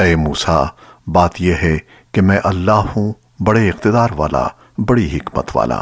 اے موسیٰ، بات یہ ہے کہ میں اللہ ہوں، بڑے اقتدار والا، بڑی حکمت والا۔